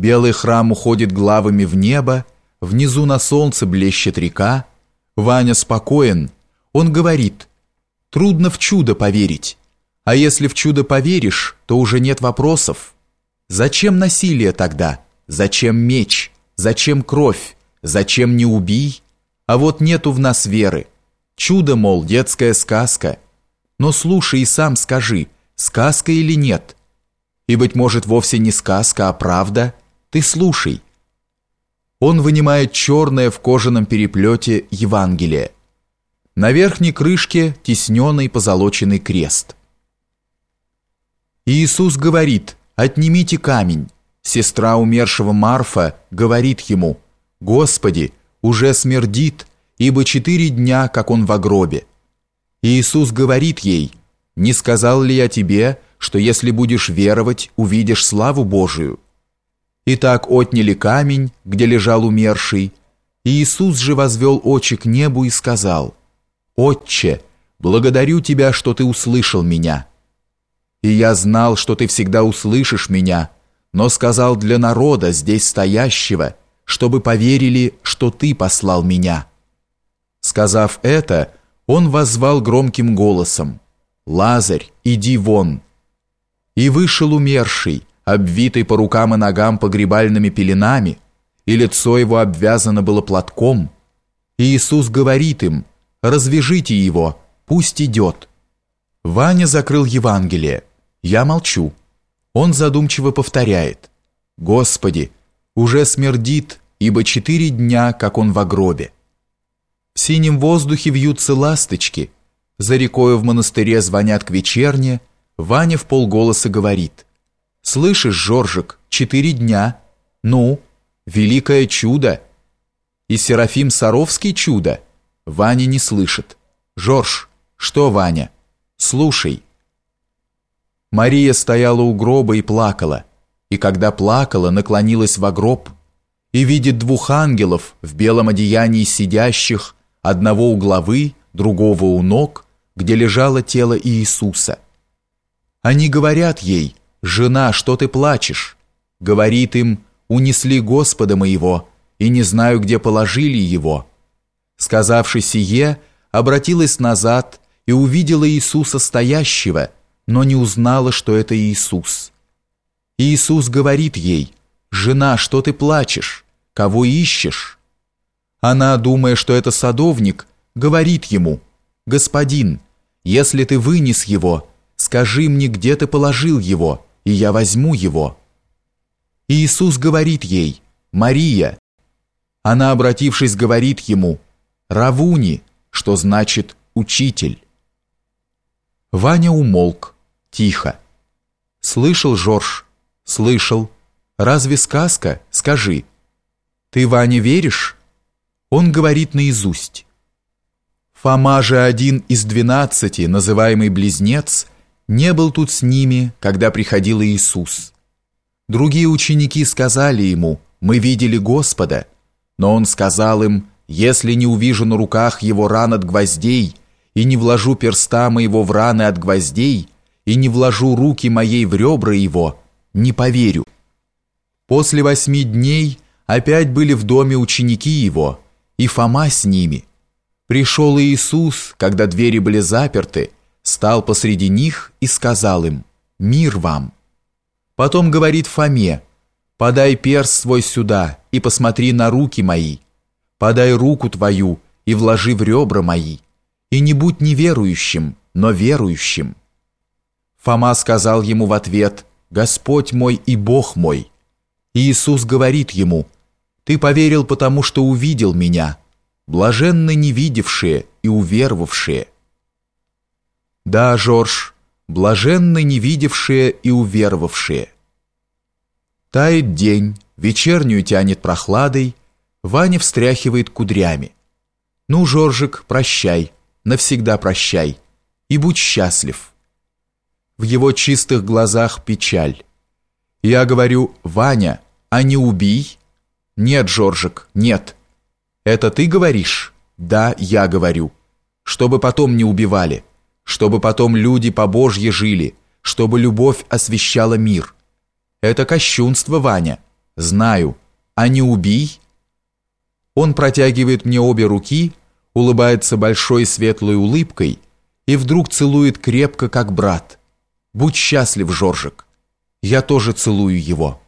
Белый храм уходит главами в небо, внизу на солнце блещет река. Ваня спокоен. Он говорит, трудно в чудо поверить. А если в чудо поверишь, то уже нет вопросов. Зачем насилие тогда? Зачем меч? Зачем кровь? Зачем не убий? А вот нету в нас веры. Чудо, мол, детская сказка. Но слушай и сам скажи, сказка или нет? И, быть может, вовсе не сказка, а правда – ты слушай. Он вынимает черное в кожаном переплете Евангелие. На верхней крышке тесненный позолоченный крест. Иисус говорит, отнимите камень. Сестра умершего Марфа говорит ему, Господи, уже смердит, ибо четыре дня, как он в гробе. Иисус говорит ей, не сказал ли я тебе, что если будешь веровать, увидишь славу Божию? И так отняли камень, где лежал умерший, и Иисус же возвел очи к небу и сказал, «Отче, благодарю Тебя, что Ты услышал меня. И я знал, что Ты всегда услышишь меня, но сказал для народа, здесь стоящего, чтобы поверили, что Ты послал меня». Сказав это, он воззвал громким голосом, «Лазарь, иди вон!» И вышел умерший, обвитый по рукам и ногам погребальными пеленами, и лицо его обвязано было платком. И Иисус говорит им, «Развяжите его, пусть идет». Ваня закрыл Евангелие. Я молчу. Он задумчиво повторяет, «Господи, уже смердит, ибо четыре дня, как он в гробе». В синем воздухе вьются ласточки, за рекою в монастыре звонят к вечерне, Ваня в полголоса говорит – Слышишь, Жоржик, четыре дня. Ну, великое чудо. И Серафим Саровский чудо. Ваня не слышит. Жорж, что, Ваня? Слушай. Мария стояла у гроба и плакала. И когда плакала, наклонилась во гроб и видит двух ангелов в белом одеянии сидящих, одного у главы, другого у ног, где лежало тело Иисуса. Они говорят ей – «Жена, что ты плачешь?» Говорит им, «Унесли Господа моего, и не знаю, где положили его». Сказавши сие, обратилась назад и увидела Иисуса стоящего, но не узнала, что это Иисус. Иисус говорит ей, «Жена, что ты плачешь? Кого ищешь?» Она, думая, что это садовник, говорит ему, «Господин, если ты вынес его, скажи мне, где ты положил его, и я возьму его». И Иисус говорит ей, «Мария». Она, обратившись, говорит ему, «Равуни», что значит «учитель». Ваня умолк, тихо. «Слышал, Жорж?» «Слышал. Разве сказка? Скажи». «Ты, Ваня, веришь?» Он говорит наизусть. Фома же один из двенадцати, называемый Близнец, не был тут с ними, когда приходил Иисус. Другие ученики сказали ему, «Мы видели Господа», но он сказал им, «Если не увижу на руках его ран от гвоздей, и не вложу перста моего в раны от гвоздей, и не вложу руки моей в ребра его, не поверю». После восьми дней опять были в доме ученики его, и Фома с ними. Пришел Иисус, когда двери были заперты, стал посреди них и сказал им «Мир вам». Потом говорит Фоме «Подай перст свой сюда и посмотри на руки мои, подай руку твою и вложи в ребра мои, и не будь неверующим, но верующим». Фома сказал ему в ответ «Господь мой и Бог мой». Иисус говорит ему «Ты поверил, потому что увидел меня, блаженны невидевшие и уверовавшие». Да, Жорж, блаженны невидевшие и уверовавшие. Тает день, вечернюю тянет прохладой, Ваня встряхивает кудрями. Ну, Жоржик, прощай, навсегда прощай, и будь счастлив. В его чистых глазах печаль. Я говорю, Ваня, а не убий? Нет, Жоржик, нет. Это ты говоришь? Да, я говорю. Чтобы потом не убивали чтобы потом люди по Божье жили, чтобы любовь освещала мир. Это кощунство, Ваня. Знаю. А не убий? Он протягивает мне обе руки, улыбается большой светлой улыбкой и вдруг целует крепко, как брат. Будь счастлив, Жоржик. Я тоже целую его.